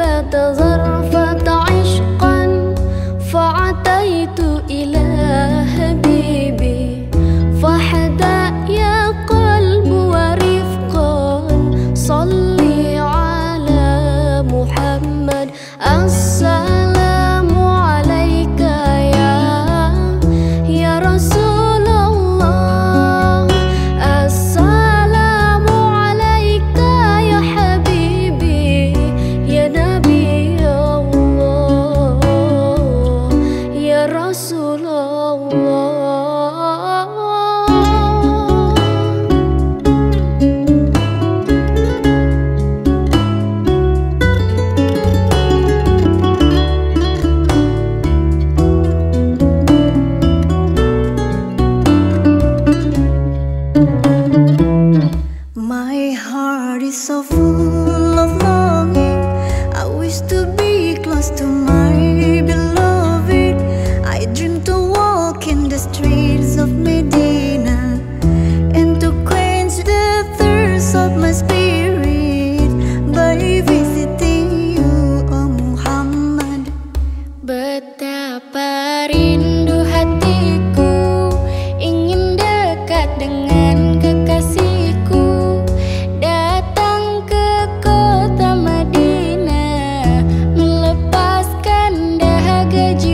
بتزرع Batu jitu